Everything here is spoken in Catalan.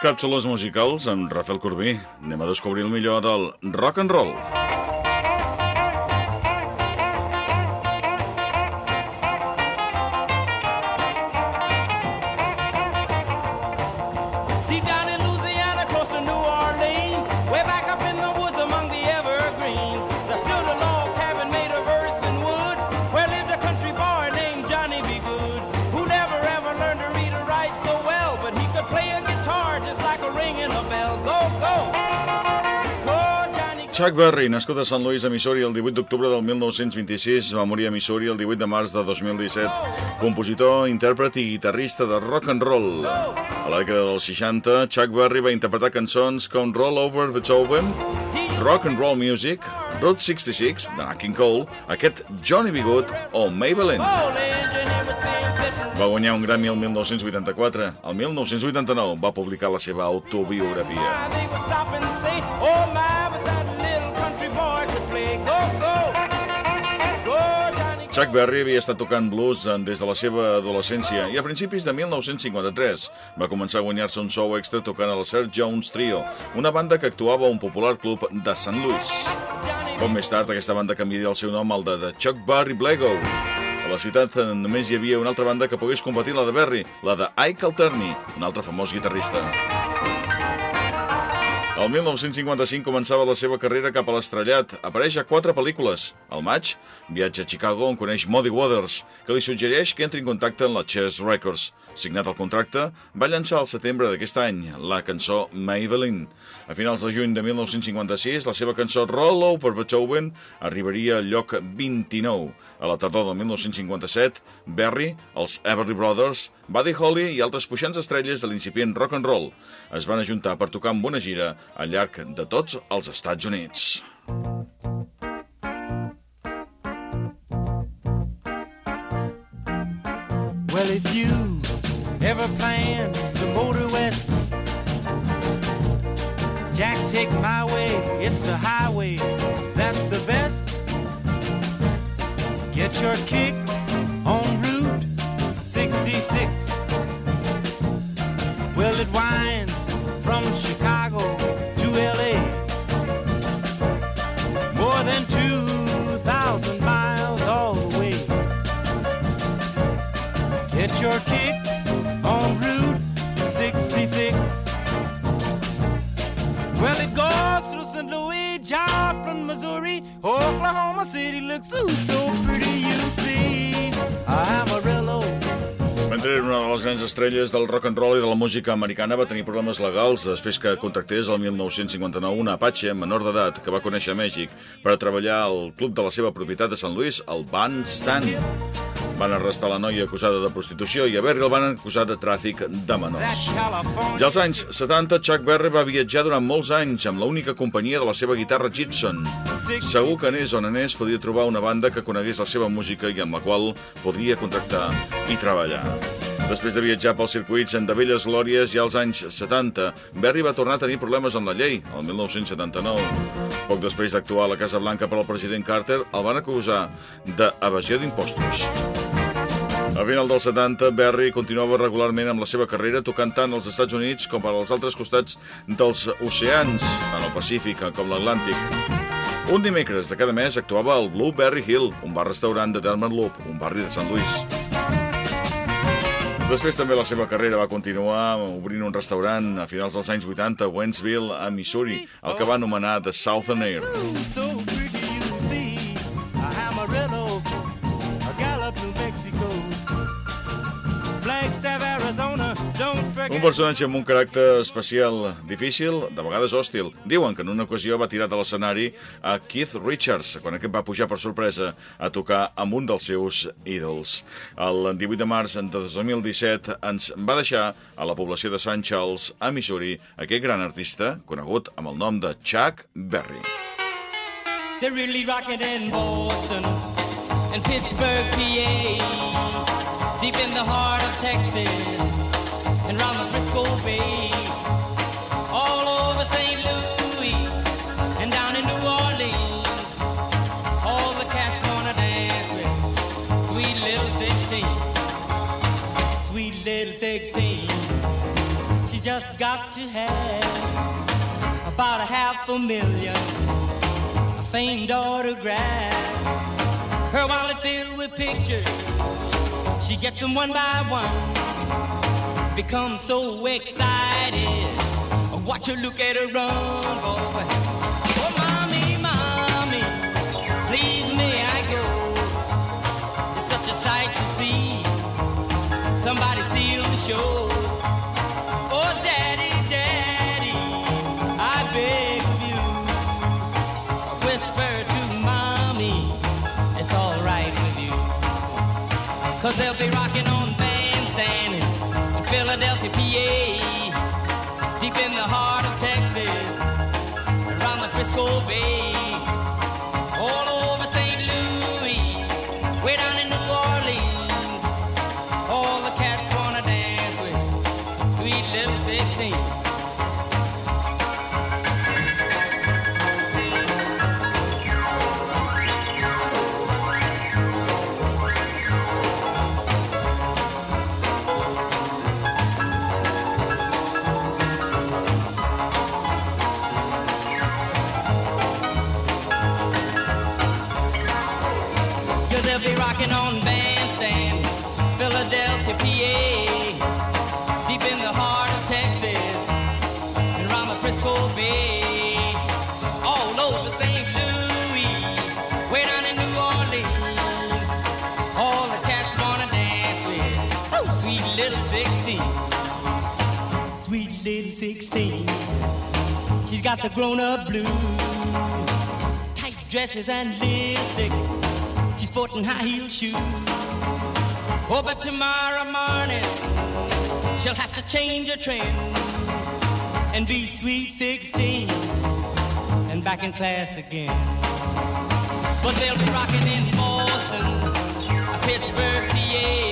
Càpsules musicals amb Rafael Corbí. Anem a descobrir el millor del rock and roll. Chuck Berry, nascut a Sant Louis, a Missouri, el 18 d'octubre del 1926, va morir a Missouri el 18 de març de 2017. Compositor, intèrpret i guitarrista de rock and roll. A la dècada dels 60, Chuck Berry va interpretar cançons com Roll Over Beethoven, Rock and Roll Music, Route 66, de Nat King Cole, aquest Johnny B. Good o Maybelline. Va guanyar un Grammy el 1984. El 1989 va publicar la seva autobiografia. Oh my, Chuck Berry havia estat tocant blues eh, des de la seva adolescència i a principis de 1953 va començar a guanyar-se un sou extra tocant al Sir Jones Trio, una banda que actuava a un popular club de St. Louis. Poc més tard, aquesta banda canviaria el seu nom al de The Chuck Berry Blago. A la ciutat eh, només hi havia una altra banda que pogués competir la de Berry, la de Ike Alterny, un altre famós guitarrista. El 1955 començava la seva carrera cap a l'estrellat. Apareix a quatre pel·lícules. Al maig, viatja a Chicago on coneix Muddy Waters, que li suggereix que entri en contacte amb la Chess Records. Signat el contracte, va llançar al setembre d'aquest any la cançó Maybelline. A finals de juny de 1956, la seva cançó Roll Over Beethoven arribaria al lloc 29. A la tardor del 1957, Berry, els Everly Brothers, Buddy Holly i altres puixants estrelles de l'incipient rock and roll es van ajuntar per tocar amb una gira al llarg de tots els Estats Units. Well, if you ever plan to motor west, Jack, take my way. It's the highway that's the best. Get your kicks on Route 66. Well, it winds from Chicago Well, it goes through St. Louis, Joplin, Missouri, Oklahoma City looks so, so pretty, you see. Amarillo. Mentre era una de les grans estrelles del rock and roll i de la música americana va tenir problemes legals després que contractés el 1959 una Apache menor d'edat que va conèixer a Mèxic per a treballar al club de la seva propietat de Sant Louis, el Bandstand. Van arrestar la noia acusada de prostitució i a Berry el van acusar de tràfic de menors. Ja als anys 70, Chuck Berry va viatjar durant molts anys amb l'única companyia de la seva guitarra Gibson. Segur que anés on anés podria trobar una banda que conegués la seva música i amb la qual podria contractar i treballar. Després de viatjar pels circuits en de velles glòries ja als anys 70, Berry va tornar a tenir problemes amb la llei, el 1979. Poc després d'actuar a la Casa Blanca per al president Carter, el van acusar d'evasió d'impostos. A final dels 70, Berry continuava regularment amb la seva carrera tocant tant als Estats Units com als altres costats dels oceans, tant al Pacífic com l'Atlàntic. Un dimecres de cada mes actuava al Blueberry Hill, un bar-restaurant de Dermot Loop, un barri de Sant Louis. Després també la seva carrera va continuar obrint un restaurant a finals dels anys 80 a Wentzville, a Missouri, el que va anomenar The Southern Air. Un personatge amb un caràcter especial, difícil, de vegades hòstil. Diuen que en una ocasió va tirar de l'escenari a Keith Richards, quan aquest va pujar per sorpresa a tocar amb un dels seus ídols. El 18 de març de 2017 ens va deixar a la població de St. Charles, a Missouri, aquest gran artista, conegut amb el nom de Chuck Berry. They're really rocking in Boston and Pittsburgh, PA. Deep in the heart of Texas and round the Frisco Bay. All over St. Louis and down in New Orleans. All the cats wanna dance with sweet little 16. Sweet little 16. She She just got to have about a half a million a famed autograph. Her wallet filled with pictures. She gets them one by one. Becomes so excited. Watch her look at her run, boy. Oh, mommy, mommy, please may I go? It's such a sight to see. Somebody steal the show. Oh, daddy, daddy, I beg of you. Whisper to mommy, it's all right with you. Cause they'll be rocking on Deep in the heart of Texas, around the Frisco Bay. All over St. Louis, way down rocking on bandstand, Philadelphia, PA, deep in the heart of Texas, and around the Frisco Bay, all St. Louis, way down in New Orleans, all the cats wanna dance with, oh, sweet little 16, sweet little 16, she's got the grown-up blues, tight dresses and lipstick. Sporting high heel shoes. Oh, but tomorrow morning she'll have to change her trend and be sweet 16 and back in class again. But they'll be rocking in Boston, Pittsburgh, PA.